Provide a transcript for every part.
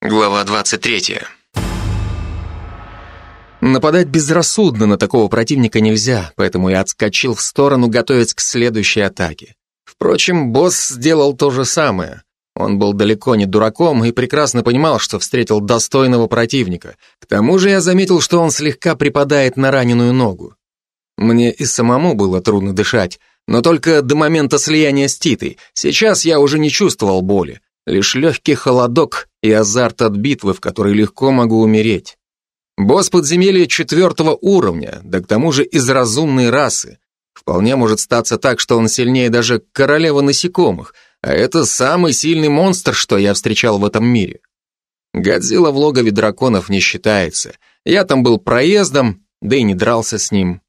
Глава 23. Нападать безрассудно на такого противника нельзя, поэтому я отскочил в сторону, готовясь к следующей атаке. Впрочем, босс сделал то же самое. Он был далеко не дураком и прекрасно понимал, что встретил достойного противника. К тому же я заметил, что он слегка припадает на раненую ногу. Мне и самому было трудно дышать, но только до момента слияния с Титой. Сейчас я уже не чувствовал боли. Лишь легкий холодок и азарт от битвы, в которой легко могу умереть. Босс подземелья четвертого уровня, да к тому же из разумной расы. Вполне может статься так, что он сильнее даже королевы насекомых, а это самый сильный монстр, что я встречал в этом мире. Годзилла в логове драконов не считается. Я там был проездом, да и не дрался с ним.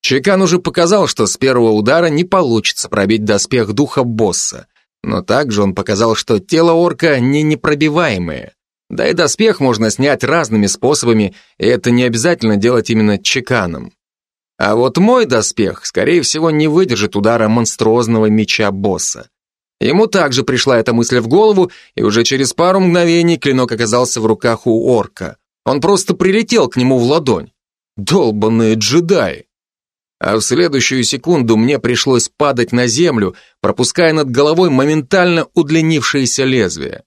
Чекан уже показал, что с первого удара не получится пробить доспех духа босса. Но также он показал, что тело орка не непробиваемое. Да и доспех можно снять разными способами, и это не обязательно делать именно чеканом. А вот мой доспех, скорее всего, не выдержит удара монструозного меча босса. Ему также пришла эта мысль в голову, и уже через пару мгновений клинок оказался в руках у орка. Он просто прилетел к нему в ладонь. Долбанные джедаи! А в следующую секунду мне пришлось падать на землю, пропуская над головой моментально удлинившееся лезвие.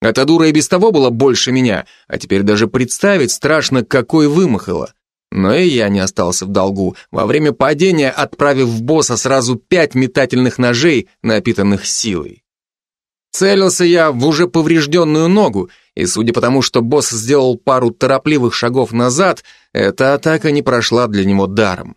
Эта дура и без того была больше меня, а теперь даже представить страшно, какой вымахала. Но и я не остался в долгу, во время падения отправив в босса сразу пять метательных ножей, напитанных силой. Целился я в уже поврежденную ногу, и судя по тому, что босс сделал пару торопливых шагов назад, эта атака не прошла для него даром.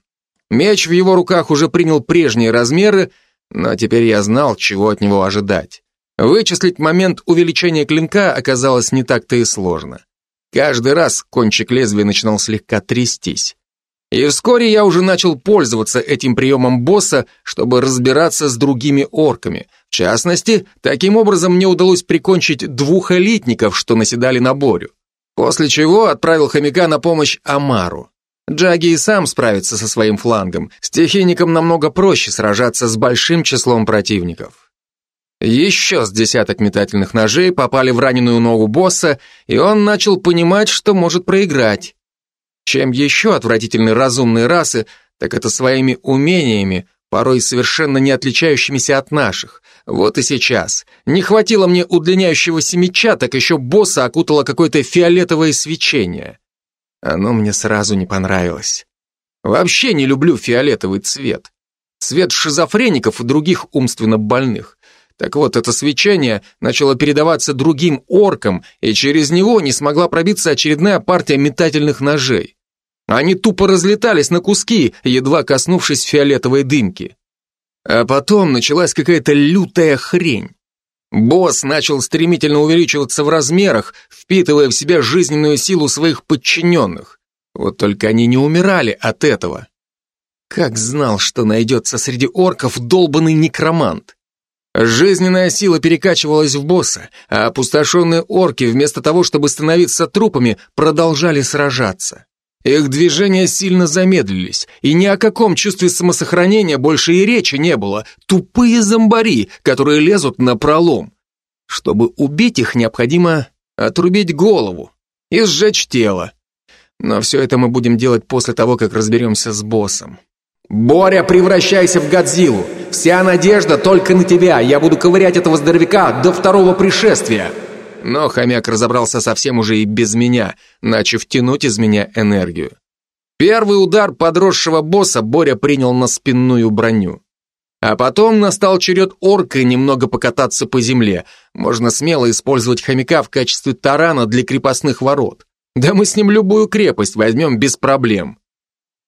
Меч в его руках уже принял прежние размеры, но теперь я знал, чего от него ожидать. Вычислить момент увеличения клинка оказалось не так-то и сложно. Каждый раз кончик лезвия начинал слегка трястись. И вскоре я уже начал пользоваться этим приемом босса, чтобы разбираться с другими орками. В частности, таким образом мне удалось прикончить двух элитников, что наседали на Борю. После чего отправил хомяка на помощь Амару. Джаги и сам справится со своим флангом. Стихийникам намного проще сражаться с большим числом противников. Еще с десяток метательных ножей попали в раненую ногу босса, и он начал понимать, что может проиграть. Чем еще отвратительны разумные расы, так это своими умениями, порой совершенно не отличающимися от наших. Вот и сейчас. Не хватило мне удлиняющегося меча, так еще босса окутало какое-то фиолетовое свечение. Оно мне сразу не понравилось. Вообще не люблю фиолетовый цвет. Цвет шизофреников и других умственно больных. Так вот, это свечение начало передаваться другим оркам, и через него не смогла пробиться очередная партия метательных ножей. Они тупо разлетались на куски, едва коснувшись фиолетовой дымки. А потом началась какая-то лютая хрень. Босс начал стремительно увеличиваться в размерах, впитывая в себя жизненную силу своих подчиненных. Вот только они не умирали от этого. Как знал, что найдется среди орков долбанный некромант. Жизненная сила перекачивалась в босса, а опустошенные орки, вместо того, чтобы становиться трупами, продолжали сражаться. Их движения сильно замедлились, и ни о каком чувстве самосохранения больше и речи не было. Тупые зомбари, которые лезут на пролом. Чтобы убить их, необходимо отрубить голову и сжечь тело. Но все это мы будем делать после того, как разберемся с боссом. «Боря, превращайся в Годзиллу! Вся надежда только на тебя! Я буду ковырять этого здоровяка до второго пришествия!» Но хомяк разобрался совсем уже и без меня, начав тянуть из меня энергию. Первый удар подросшего босса Боря принял на спинную броню. А потом настал черед орка немного покататься по земле. Можно смело использовать хомяка в качестве тарана для крепостных ворот. Да мы с ним любую крепость возьмем без проблем.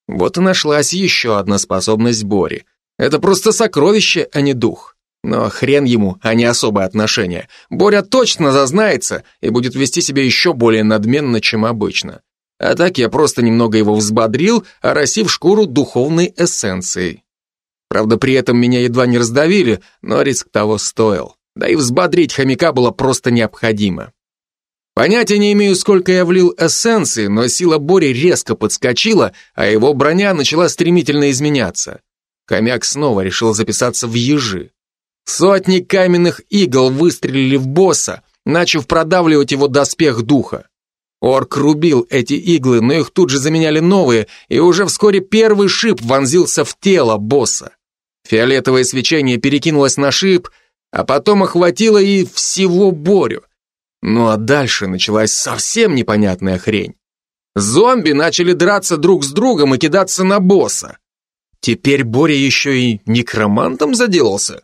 Вот и нашлась еще одна способность Бори. Это просто сокровище, а не дух. Но хрен ему, а не особое отношение. Боря точно зазнается и будет вести себя еще более надменно, чем обычно. А так я просто немного его взбодрил, оросив шкуру духовной эссенцией. Правда, при этом меня едва не раздавили, но риск того стоил. Да и взбодрить хомяка было просто необходимо. Понятия не имею, сколько я влил эссенции, но сила Бори резко подскочила, а его броня начала стремительно изменяться. Хомяк снова решил записаться в ежи. Сотни каменных игл выстрелили в босса, начав продавливать его доспех духа. Орк рубил эти иглы, но их тут же заменяли новые, и уже вскоре первый шип вонзился в тело босса. Фиолетовое свечение перекинулось на шип, а потом охватило и всего Борю. Ну а дальше началась совсем непонятная хрень. Зомби начали драться друг с другом и кидаться на босса. Теперь Боря еще и некромантом заделался.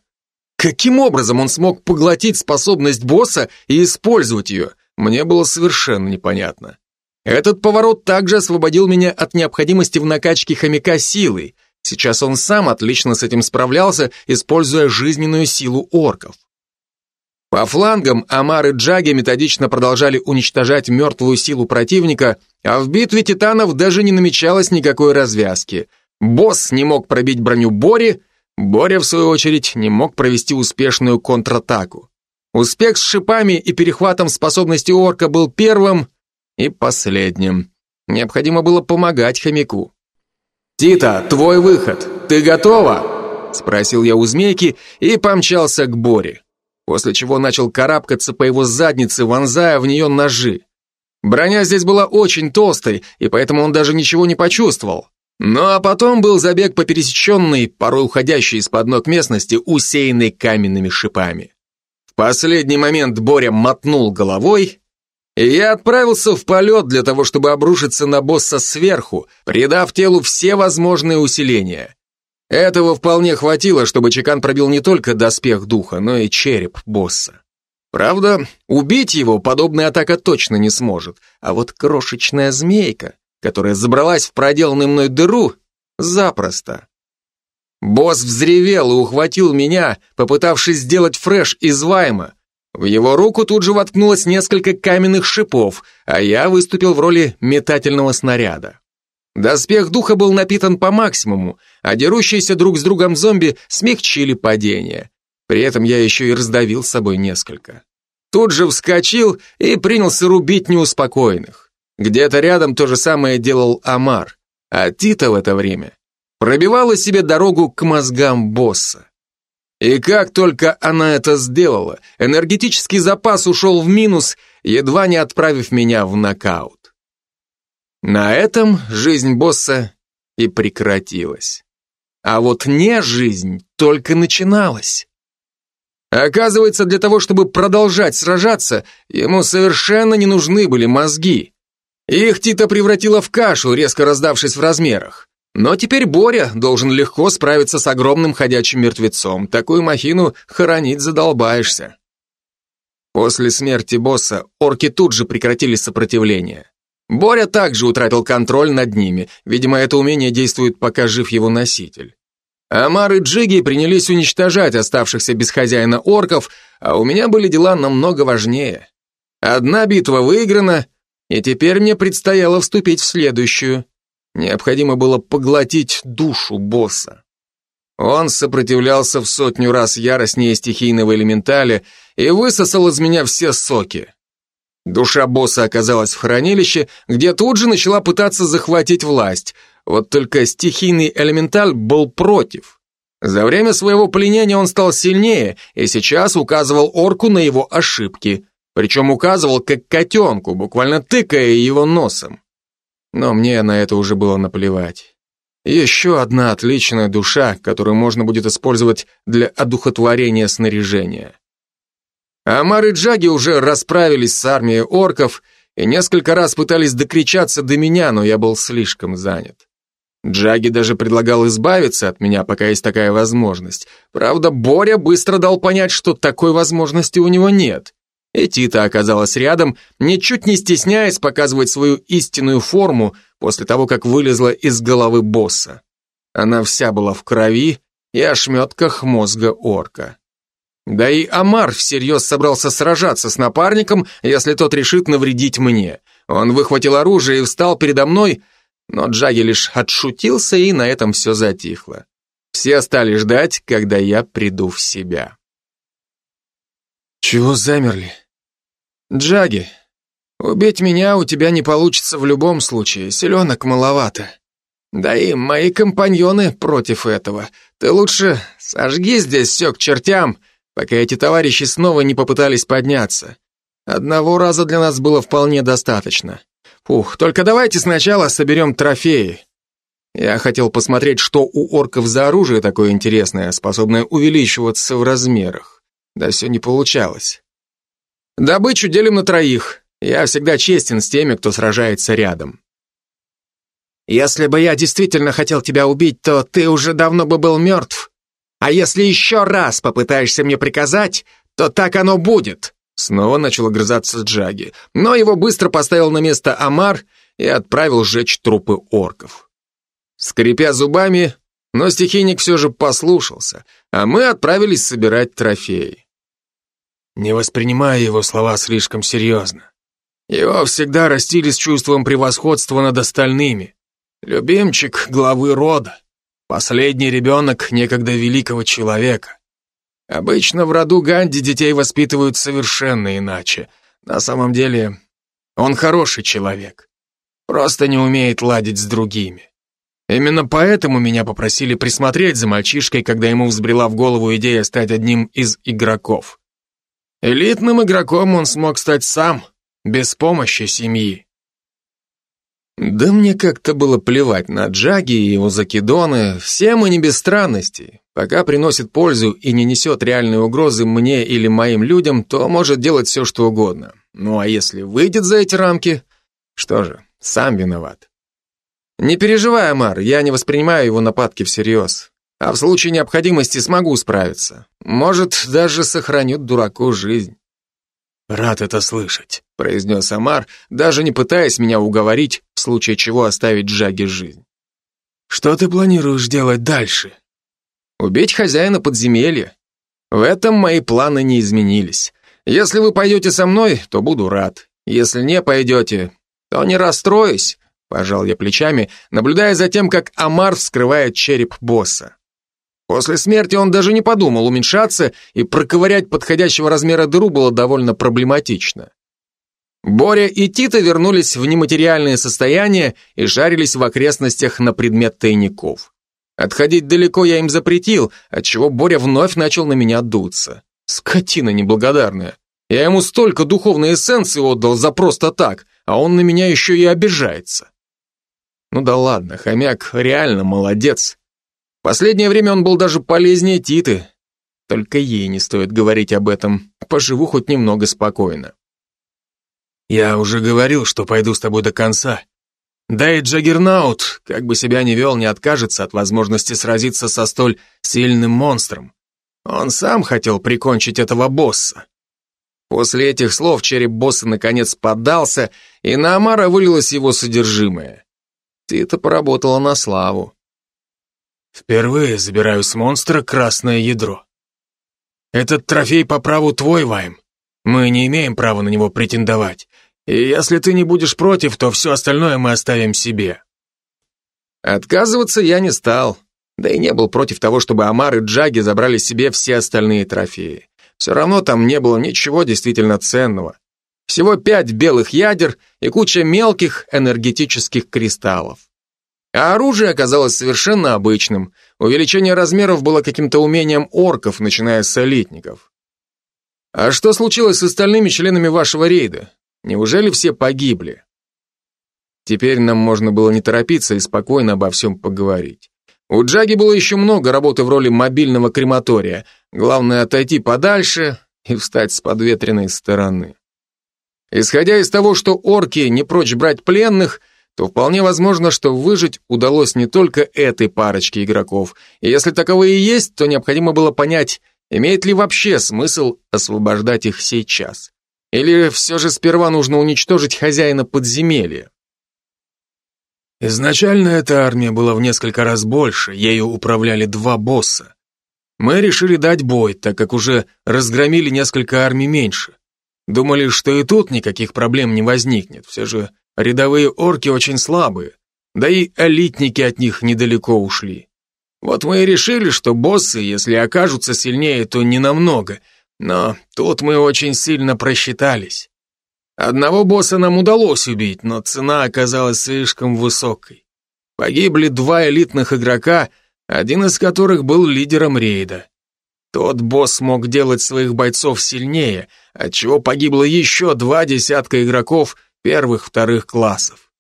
Каким образом он смог поглотить способность босса и использовать ее, мне было совершенно непонятно. Этот поворот также освободил меня от необходимости в накачке хомяка силой. Сейчас он сам отлично с этим справлялся, используя жизненную силу орков. По флангам Амар и Джаги методично продолжали уничтожать мертвую силу противника, а в битве титанов даже не намечалось никакой развязки. Босс не мог пробить броню Бори, Боря, в свою очередь, не мог провести успешную контратаку. Успех с шипами и перехватом способности орка был первым и последним. Необходимо было помогать хомяку. «Тита, твой выход! Ты готова?» Спросил я у змейки и помчался к Боре, после чего начал карабкаться по его заднице, вонзая в нее ножи. Броня здесь была очень толстой, и поэтому он даже ничего не почувствовал. Ну а потом был забег по пересеченной, порой уходящей из-под ног местности, усеянной каменными шипами. В последний момент Боря мотнул головой, и я отправился в полет для того, чтобы обрушиться на босса сверху, придав телу все возможные усиления. Этого вполне хватило, чтобы Чекан пробил не только доспех духа, но и череп босса. Правда, убить его подобная атака точно не сможет, а вот крошечная змейка которая забралась в проделанную мной дыру, запросто. Босс взревел и ухватил меня, попытавшись сделать фреш из вайма. В его руку тут же воткнулось несколько каменных шипов, а я выступил в роли метательного снаряда. Доспех духа был напитан по максимуму, а дерущиеся друг с другом зомби смягчили падение. При этом я еще и раздавил с собой несколько. Тут же вскочил и принялся рубить неуспокоенных. Где-то рядом то же самое делал Амар, а Тита в это время пробивала себе дорогу к мозгам босса. И как только она это сделала, энергетический запас ушел в минус, едва не отправив меня в нокаут. На этом жизнь босса и прекратилась. А вот не жизнь только начиналась. Оказывается, для того, чтобы продолжать сражаться, ему совершенно не нужны были мозги. Их Тита превратила в кашу, резко раздавшись в размерах. Но теперь Боря должен легко справиться с огромным ходячим мертвецом. Такую махину хоронить задолбаешься. После смерти босса орки тут же прекратили сопротивление. Боря также утратил контроль над ними, видимо, это умение действует, пока жив его носитель. Амар и Джиги принялись уничтожать оставшихся без хозяина орков, а у меня были дела намного важнее. Одна битва выиграна, и теперь мне предстояло вступить в следующую. Необходимо было поглотить душу босса. Он сопротивлялся в сотню раз яростнее стихийного элементаля и высосал из меня все соки. Душа босса оказалась в хранилище, где тут же начала пытаться захватить власть. Вот только стихийный элементаль был против. За время своего пленения он стал сильнее и сейчас указывал орку на его ошибки причем указывал как котенку, буквально тыкая его носом. Но мне на это уже было наплевать. Еще одна отличная душа, которую можно будет использовать для одухотворения снаряжения. Амар и Джаги уже расправились с армией орков и несколько раз пытались докричаться до меня, но я был слишком занят. Джаги даже предлагал избавиться от меня, пока есть такая возможность. Правда, Боря быстро дал понять, что такой возможности у него нет. И Тита оказалась рядом, ничуть не стесняясь показывать свою истинную форму после того, как вылезла из головы босса. Она вся была в крови и ошметках мозга орка. Да и Амар всерьез собрался сражаться с напарником, если тот решит навредить мне. Он выхватил оружие и встал передо мной, но Джаги лишь отшутился, и на этом все затихло. Все стали ждать, когда я приду в себя. «Чего замерли?» «Джаги, убить меня у тебя не получится в любом случае, селенок маловато. Да и мои компаньоны против этого. Ты лучше сожги здесь все к чертям, пока эти товарищи снова не попытались подняться. Одного раза для нас было вполне достаточно. Фух, только давайте сначала соберем трофеи. Я хотел посмотреть, что у орков за оружие такое интересное, способное увеличиваться в размерах. Да все не получалось. Добычу делим на троих. Я всегда честен с теми, кто сражается рядом. Если бы я действительно хотел тебя убить, то ты уже давно бы был мертв. А если еще раз попытаешься мне приказать, то так оно будет. Снова начал огрызаться Джаги, но его быстро поставил на место Амар и отправил сжечь трупы орков. Скрипя зубами, но стихийник все же послушался, а мы отправились собирать трофеи. Не воспринимая его слова слишком серьезно. Его всегда растили с чувством превосходства над остальными. Любимчик главы рода. Последний ребенок некогда великого человека. Обычно в роду Ганди детей воспитывают совершенно иначе. На самом деле, он хороший человек. Просто не умеет ладить с другими. Именно поэтому меня попросили присмотреть за мальчишкой, когда ему взбрела в голову идея стать одним из игроков. Элитным игроком он смог стать сам, без помощи семьи. Да мне как-то было плевать на Джаги и его закидоны, все мы не без странностей. Пока приносит пользу и не несет реальной угрозы мне или моим людям, то может делать все, что угодно. Ну а если выйдет за эти рамки, что же, сам виноват. Не переживай, Амар, я не воспринимаю его нападки всерьез. А в случае необходимости смогу справиться. Может, даже сохраню дураку жизнь. Рад это слышать произнес Амар, даже не пытаясь меня уговорить, в случае чего оставить Джаги жизнь. «Что ты планируешь делать дальше?» «Убить хозяина подземелья. В этом мои планы не изменились. Если вы пойдете со мной, то буду рад. Если не пойдете, то не расстроюсь», пожал я плечами, наблюдая за тем, как Амар вскрывает череп босса. После смерти он даже не подумал уменьшаться, и проковырять подходящего размера дыру было довольно проблематично. Боря и Тита вернулись в нематериальное состояние и жарились в окрестностях на предмет тайников. Отходить далеко я им запретил, отчего Боря вновь начал на меня дуться. Скотина неблагодарная. Я ему столько духовной эссенции отдал за просто так, а он на меня еще и обижается. Ну да ладно, хомяк реально молодец. Последнее время он был даже полезнее Титы. Только ей не стоит говорить об этом. Поживу хоть немного спокойно. Я уже говорил, что пойду с тобой до конца. Да и Джаггернаут, как бы себя ни вел, не откажется от возможности сразиться со столь сильным монстром. Он сам хотел прикончить этого босса. После этих слов череп босса наконец поддался, и на Амара вылилось его содержимое. Ты-то поработала на славу. Впервые забираю с монстра красное ядро. Этот трофей по праву твой, Вайм. Мы не имеем права на него претендовать. И если ты не будешь против, то все остальное мы оставим себе». Отказываться я не стал, да и не был против того, чтобы Амар и Джаги забрали себе все остальные трофеи. Все равно там не было ничего действительно ценного. Всего пять белых ядер и куча мелких энергетических кристаллов. А оружие оказалось совершенно обычным. Увеличение размеров было каким-то умением орков, начиная с элитников. А что случилось с остальными членами вашего рейда? Неужели все погибли? Теперь нам можно было не торопиться и спокойно обо всем поговорить. У Джаги было еще много работы в роли мобильного крематория. Главное отойти подальше и встать с подветренной стороны. Исходя из того, что орки не прочь брать пленных, то вполне возможно, что выжить удалось не только этой парочке игроков. И если таковые есть, то необходимо было понять, имеет ли вообще смысл освобождать их сейчас. Или все же сперва нужно уничтожить хозяина подземелья? Изначально эта армия была в несколько раз больше, ею управляли два босса. Мы решили дать бой, так как уже разгромили несколько армий меньше. Думали, что и тут никаких проблем не возникнет, все же рядовые орки очень слабые, да и элитники от них недалеко ушли. Вот мы и решили, что боссы, если окажутся сильнее, то не намного – но тут мы очень сильно просчитались. Одного босса нам удалось убить, но цена оказалась слишком высокой. Погибли два элитных игрока, один из которых был лидером рейда. Тот босс мог делать своих бойцов сильнее, отчего погибло еще два десятка игроков первых-вторых классов.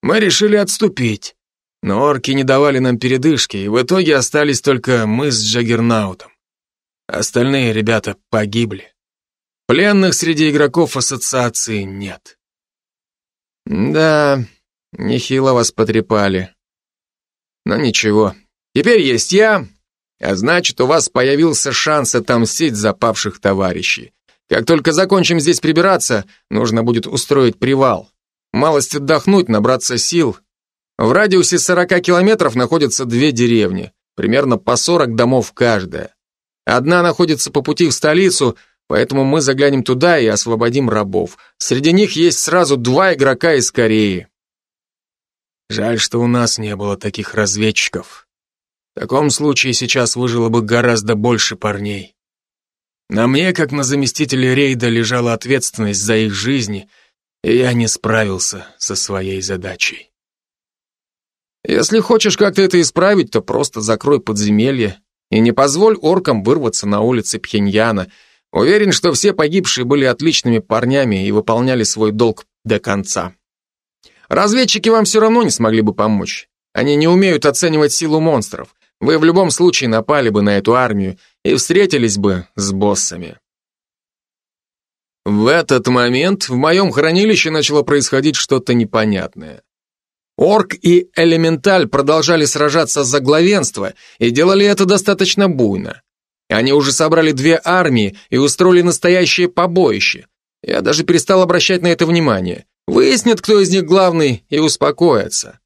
Мы решили отступить, но орки не давали нам передышки, и в итоге остались только мы с Джаггернаутом. Остальные ребята погибли. Пленных среди игроков ассоциации нет. Да, нехило вас потрепали. Но ничего, теперь есть я, а значит, у вас появился шанс отомстить за павших товарищей. Как только закончим здесь прибираться, нужно будет устроить привал. Малость отдохнуть, набраться сил. В радиусе 40 километров находятся две деревни, примерно по 40 домов каждая. Одна находится по пути в столицу, поэтому мы заглянем туда и освободим рабов. Среди них есть сразу два игрока из Кореи. Жаль, что у нас не было таких разведчиков. В таком случае сейчас выжило бы гораздо больше парней. На мне, как на заместителе рейда, лежала ответственность за их жизни, и я не справился со своей задачей. Если хочешь как-то это исправить, то просто закрой подземелье и не позволь оркам вырваться на улицы Пхеньяна. Уверен, что все погибшие были отличными парнями и выполняли свой долг до конца. Разведчики вам все равно не смогли бы помочь. Они не умеют оценивать силу монстров. Вы в любом случае напали бы на эту армию и встретились бы с боссами. В этот момент в моем хранилище начало происходить что-то непонятное. Орк и Элементаль продолжали сражаться за главенство и делали это достаточно буйно. Они уже собрали две армии и устроили настоящее побоище. Я даже перестал обращать на это внимание. Выяснят, кто из них главный, и успокоятся.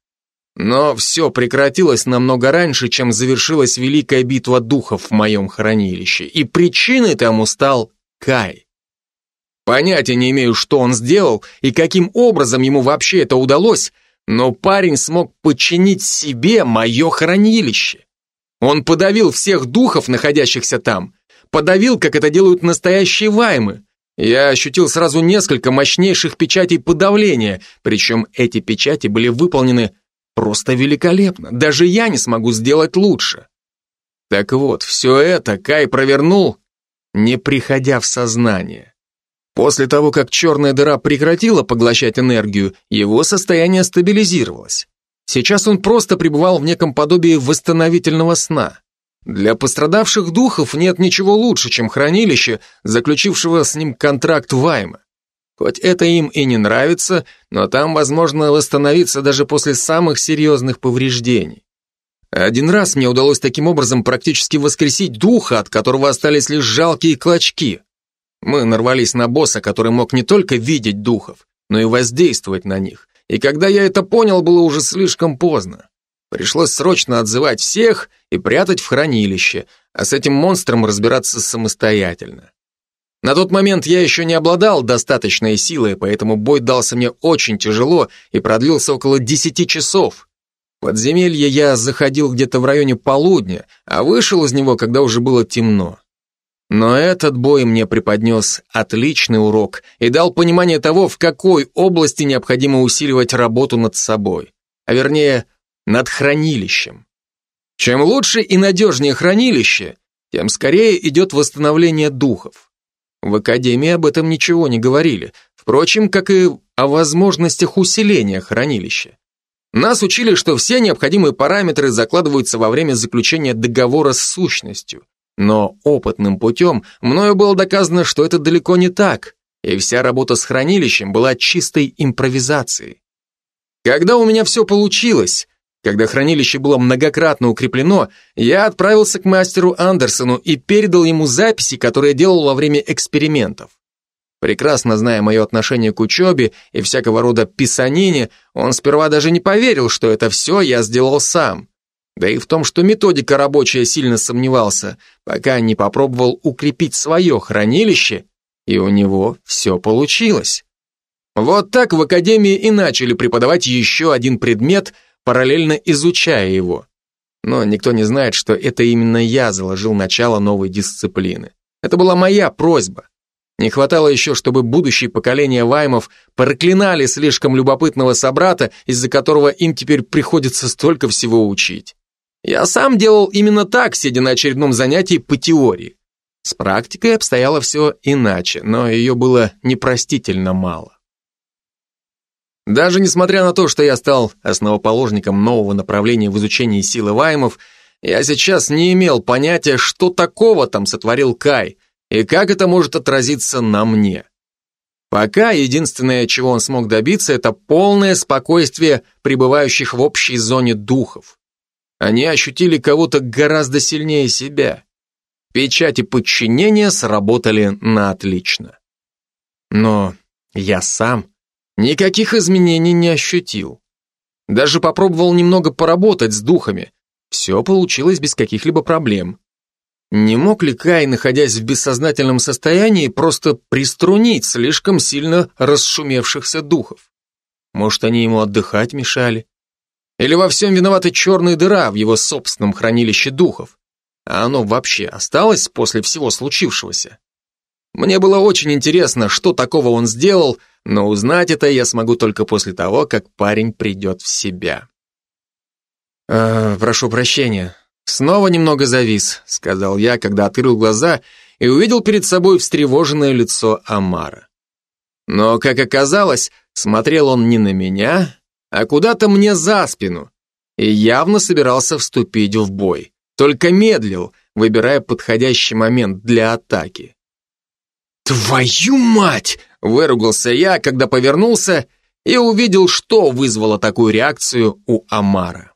Но все прекратилось намного раньше, чем завершилась великая битва духов в моем хранилище, и причиной тому стал Кай. Понятия не имею, что он сделал и каким образом ему вообще это удалось, но парень смог подчинить себе мое хранилище. Он подавил всех духов, находящихся там, подавил, как это делают настоящие ваймы. Я ощутил сразу несколько мощнейших печатей подавления, причем эти печати были выполнены Просто великолепно. Даже я не смогу сделать лучше. Так вот, все это Кай провернул, не приходя в сознание. После того, как черная дыра прекратила поглощать энергию, его состояние стабилизировалось. Сейчас он просто пребывал в неком подобии восстановительного сна. Для пострадавших духов нет ничего лучше, чем хранилище, заключившего с ним контракт Вайма. Хоть это им и не нравится, но там возможно восстановиться даже после самых серьезных повреждений. Один раз мне удалось таким образом практически воскресить духа, от которого остались лишь жалкие клочки. Мы нарвались на босса, который мог не только видеть духов, но и воздействовать на них. И когда я это понял, было уже слишком поздно. Пришлось срочно отзывать всех и прятать в хранилище, а с этим монстром разбираться самостоятельно. На тот момент я еще не обладал достаточной силой, поэтому бой дался мне очень тяжело и продлился около 10 часов. В подземелье я заходил где-то в районе полудня, а вышел из него, когда уже было темно. Но этот бой мне преподнес отличный урок и дал понимание того, в какой области необходимо усиливать работу над собой, а вернее, над хранилищем. Чем лучше и надежнее хранилище, тем скорее идет восстановление духов. В Академии об этом ничего не говорили, впрочем, как и о возможностях усиления хранилища. Нас учили, что все необходимые параметры закладываются во время заключения договора с сущностью. Но опытным путем мною было доказано, что это далеко не так, и вся работа с хранилищем была чистой импровизацией. Когда у меня все получилось, когда хранилище было многократно укреплено, я отправился к мастеру Андерсону и передал ему записи, которые делал во время экспериментов. Прекрасно зная мое отношение к учебе и всякого рода писанине, он сперва даже не поверил, что это все я сделал сам. Да и в том, что методика рабочая сильно сомневался, пока не попробовал укрепить свое хранилище, и у него все получилось. Вот так в академии и начали преподавать еще один предмет – параллельно изучая его. Но никто не знает, что это именно я заложил начало новой дисциплины. Это была моя просьба. Не хватало еще, чтобы будущие поколения ваймов проклинали слишком любопытного собрата, из-за которого им теперь приходится столько всего учить. Я сам делал именно так, сидя на очередном занятии по теории. С практикой обстояло все иначе, но ее было непростительно мало. Даже несмотря на то, что я стал основоположником нового направления в изучении силы ваймов, я сейчас не имел понятия, что такого там сотворил Кай и как это может отразиться на мне. Пока единственное, чего он смог добиться, это полное спокойствие пребывающих в общей зоне духов. Они ощутили кого-то гораздо сильнее себя. Печати подчинения сработали на отлично. Но я сам никаких изменений не ощутил. Даже попробовал немного поработать с духами. Все получилось без каких-либо проблем. Не мог ли Кай, находясь в бессознательном состоянии, просто приструнить слишком сильно расшумевшихся духов? Может, они ему отдыхать мешали? Или во всем виновата черная дыра в его собственном хранилище духов? А оно вообще осталось после всего случившегося? Мне было очень интересно, что такого он сделал, но узнать это я смогу только после того, как парень придет в себя. «Э, «Прошу прощения, снова немного завис», — сказал я, когда открыл глаза и увидел перед собой встревоженное лицо Амара. Но, как оказалось, смотрел он не на меня, а куда-то мне за спину и явно собирался вступить в бой только медлил, выбирая подходящий момент для атаки. «Твою мать!» – выругался я, когда повернулся и увидел, что вызвало такую реакцию у Амара.